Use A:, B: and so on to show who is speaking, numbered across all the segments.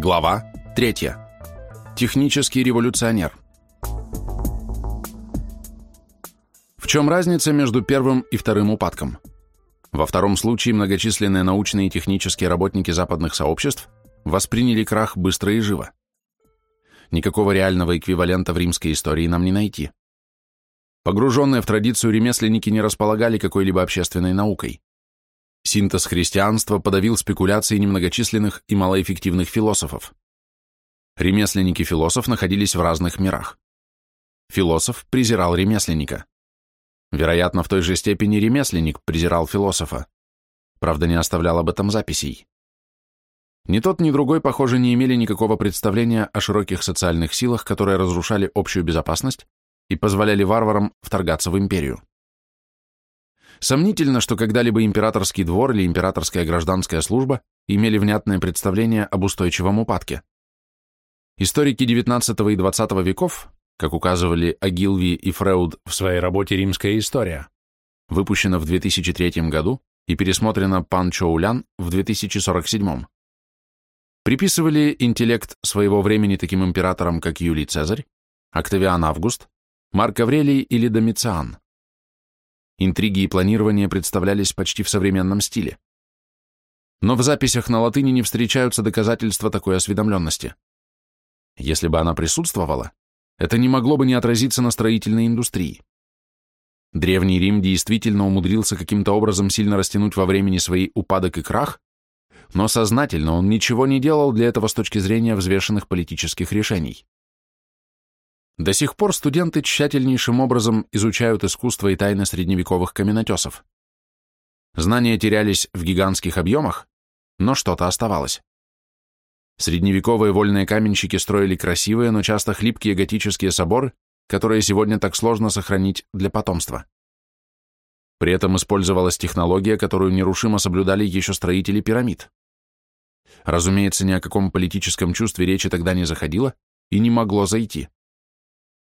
A: Глава 3. Технический революционер. В чем разница между первым и вторым упадком? Во втором случае многочисленные научные и технические работники западных сообществ восприняли крах быстро и живо. Никакого реального эквивалента в римской истории нам не найти. Погруженные в традицию ремесленники не располагали какой-либо общественной наукой. Синтез христианства подавил спекуляции немногочисленных и малоэффективных философов. Ремесленники-философ находились в разных мирах. Философ презирал ремесленника. Вероятно, в той же степени ремесленник презирал философа. Правда, не оставлял об этом записей. Ни тот, ни другой, похоже, не имели никакого представления о широких социальных силах, которые разрушали общую безопасность и позволяли варварам вторгаться в империю. Сомнительно, что когда-либо императорский двор или императорская гражданская служба имели внятное представление об устойчивом упадке. Историки XIX и XX веков, как указывали Агилви и Фреуд в своей работе «Римская история», выпущена в 2003 году и пересмотрена Пан Чоулян в 2047. Приписывали интеллект своего времени таким императорам, как Юлий Цезарь, Октавиан Август, Марк Аврелий или Домициан. Интриги и планирование представлялись почти в современном стиле. Но в записях на латыни не встречаются доказательства такой осведомленности. Если бы она присутствовала, это не могло бы не отразиться на строительной индустрии. Древний Рим действительно умудрился каким-то образом сильно растянуть во времени свои упадок и крах, но сознательно он ничего не делал для этого с точки зрения взвешенных политических решений. До сих пор студенты тщательнейшим образом изучают искусство и тайны средневековых каменотесов. Знания терялись в гигантских объемах, но что-то оставалось. Средневековые вольные каменщики строили красивые, но часто хлипкие готические соборы, которые сегодня так сложно сохранить для потомства. При этом использовалась технология, которую нерушимо соблюдали еще строители пирамид. Разумеется, ни о каком политическом чувстве речи тогда не заходило и не могло зайти.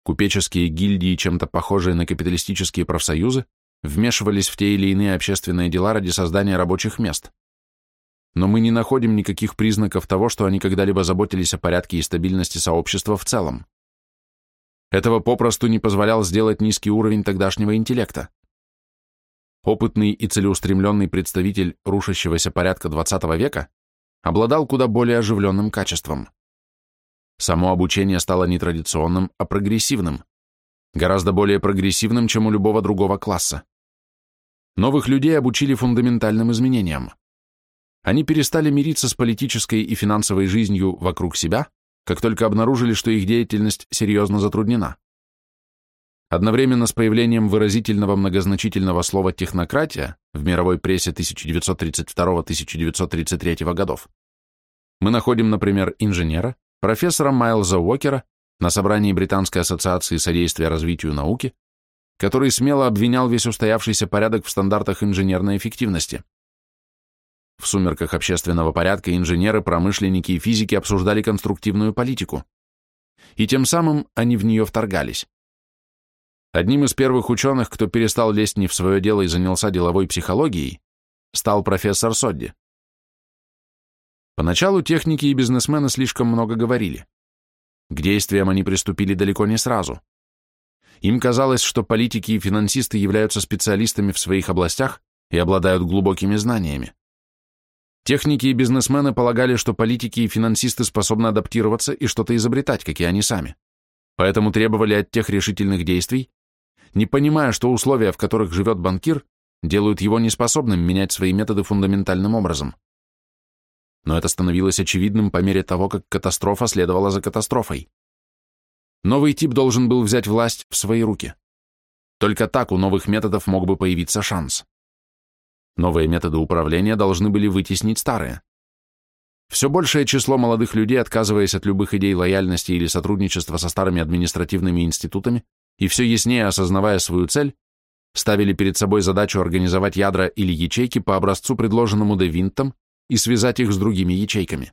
A: Купеческие гильдии, чем-то похожие на капиталистические профсоюзы, вмешивались в те или иные общественные дела ради создания рабочих мест. Но мы не находим никаких признаков того, что они когда-либо заботились о порядке и стабильности сообщества в целом. Этого попросту не позволял сделать низкий уровень тогдашнего интеллекта. Опытный и целеустремленный представитель рушащегося порядка XX века обладал куда более оживленным качеством. Само обучение стало не традиционным, а прогрессивным. Гораздо более прогрессивным, чем у любого другого класса. Новых людей обучили фундаментальным изменениям. Они перестали мириться с политической и финансовой жизнью вокруг себя, как только обнаружили, что их деятельность серьезно затруднена. Одновременно с появлением выразительного многозначительного слова «технократия» в мировой прессе 1932-1933 годов мы находим, например, инженера, профессора Майлза Уокера на собрании Британской ассоциации содействия развитию науки, который смело обвинял весь устоявшийся порядок в стандартах инженерной эффективности. В сумерках общественного порядка инженеры, промышленники и физики обсуждали конструктивную политику, и тем самым они в нее вторгались. Одним из первых ученых, кто перестал лезть не в свое дело и занялся деловой психологией, стал профессор Содди. Поначалу техники и бизнесмены слишком много говорили. К действиям они приступили далеко не сразу. Им казалось, что политики и финансисты являются специалистами в своих областях и обладают глубокими знаниями. Техники и бизнесмены полагали, что политики и финансисты способны адаптироваться и что-то изобретать, как и они сами. Поэтому требовали от тех решительных действий, не понимая, что условия, в которых живет банкир, делают его неспособным менять свои методы фундаментальным образом но это становилось очевидным по мере того, как катастрофа следовала за катастрофой. Новый тип должен был взять власть в свои руки. Только так у новых методов мог бы появиться шанс. Новые методы управления должны были вытеснить старые. Все большее число молодых людей, отказываясь от любых идей лояльности или сотрудничества со старыми административными институтами и все яснее осознавая свою цель, ставили перед собой задачу организовать ядра или ячейки по образцу, предложенному Де Винтом и связать их с другими ячейками.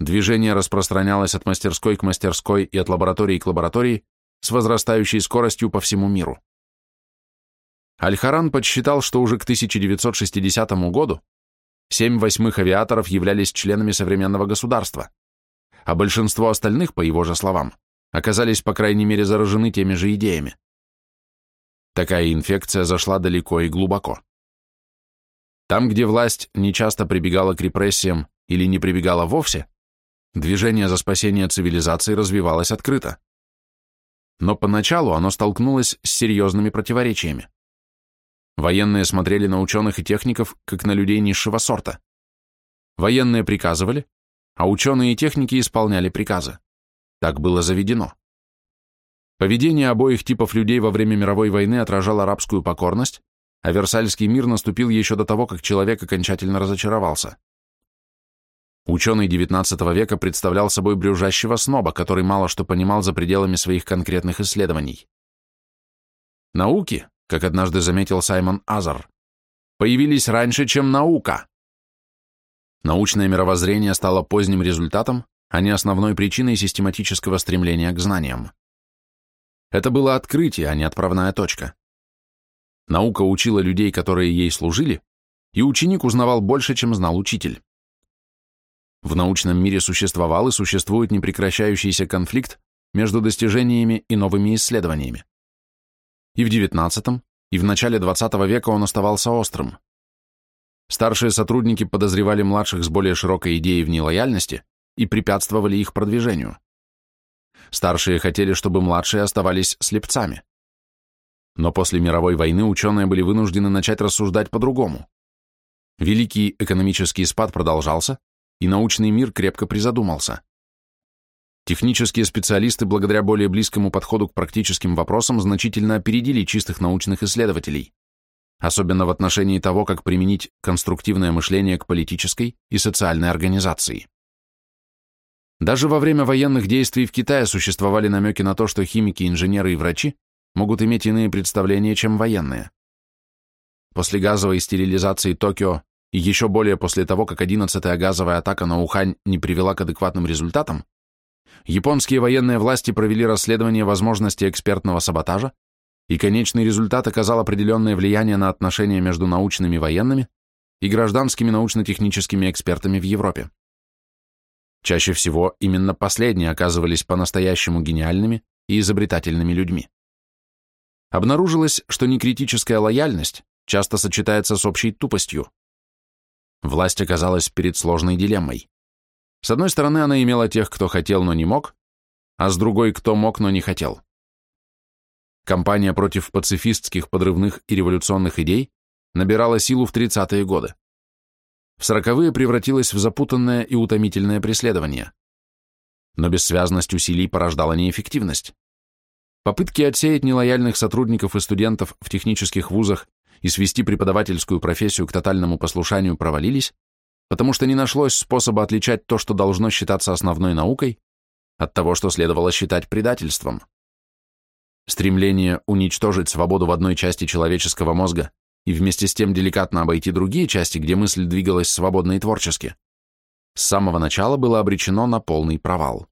A: Движение распространялось от мастерской к мастерской и от лаборатории к лаборатории с возрастающей скоростью по всему миру. Аль-Харан подсчитал, что уже к 1960 году семь восьмых авиаторов являлись членами современного государства, а большинство остальных, по его же словам, оказались, по крайней мере, заражены теми же идеями. Такая инфекция зашла далеко и глубоко. Там, где власть нечасто прибегала к репрессиям или не прибегала вовсе, движение за спасение цивилизации развивалось открыто. Но поначалу оно столкнулось с серьезными противоречиями. Военные смотрели на ученых и техников, как на людей низшего сорта. Военные приказывали, а ученые и техники исполняли приказы. Так было заведено. Поведение обоих типов людей во время мировой войны отражало арабскую покорность, а Версальский мир наступил еще до того, как человек окончательно разочаровался. Ученый XIX века представлял собой брюжащего сноба, который мало что понимал за пределами своих конкретных исследований. Науки, как однажды заметил Саймон Азар, появились раньше, чем наука. Научное мировоззрение стало поздним результатом, а не основной причиной систематического стремления к знаниям. Это было открытие, а не отправная точка. Наука учила людей, которые ей служили, и ученик узнавал больше, чем знал учитель. В научном мире существовал и существует непрекращающийся конфликт между достижениями и новыми исследованиями. И в XIX, и в начале XX века он оставался острым. Старшие сотрудники подозревали младших с более широкой идеей в нелояльности и препятствовали их продвижению. Старшие хотели, чтобы младшие оставались слепцами. Но после мировой войны ученые были вынуждены начать рассуждать по-другому. Великий экономический спад продолжался, и научный мир крепко призадумался. Технические специалисты, благодаря более близкому подходу к практическим вопросам, значительно опередили чистых научных исследователей, особенно в отношении того, как применить конструктивное мышление к политической и социальной организации. Даже во время военных действий в Китае существовали намеки на то, что химики, инженеры и врачи могут иметь иные представления, чем военные. После газовой стерилизации Токио и еще более после того, как 11-я газовая атака на Ухань не привела к адекватным результатам, японские военные власти провели расследование возможности экспертного саботажа, и конечный результат оказал определенное влияние на отношения между научными военными и гражданскими научно-техническими экспертами в Европе. Чаще всего именно последние оказывались по-настоящему гениальными и изобретательными людьми. Обнаружилось, что некритическая лояльность часто сочетается с общей тупостью, Власть оказалась перед сложной дилеммой. С одной стороны, она имела тех, кто хотел, но не мог, а с другой, кто мог, но не хотел. Кампания против пацифистских, подрывных и революционных идей набирала силу в 30-е годы. В 40-е превратилась в запутанное и утомительное преследование. Но бессвязность усилий порождала неэффективность. Попытки отсеять нелояльных сотрудников и студентов в технических вузах и свести преподавательскую профессию к тотальному послушанию провалились, потому что не нашлось способа отличать то, что должно считаться основной наукой, от того, что следовало считать предательством. Стремление уничтожить свободу в одной части человеческого мозга и вместе с тем деликатно обойти другие части, где мысль двигалась свободно и творчески, с самого начала было обречено на полный провал.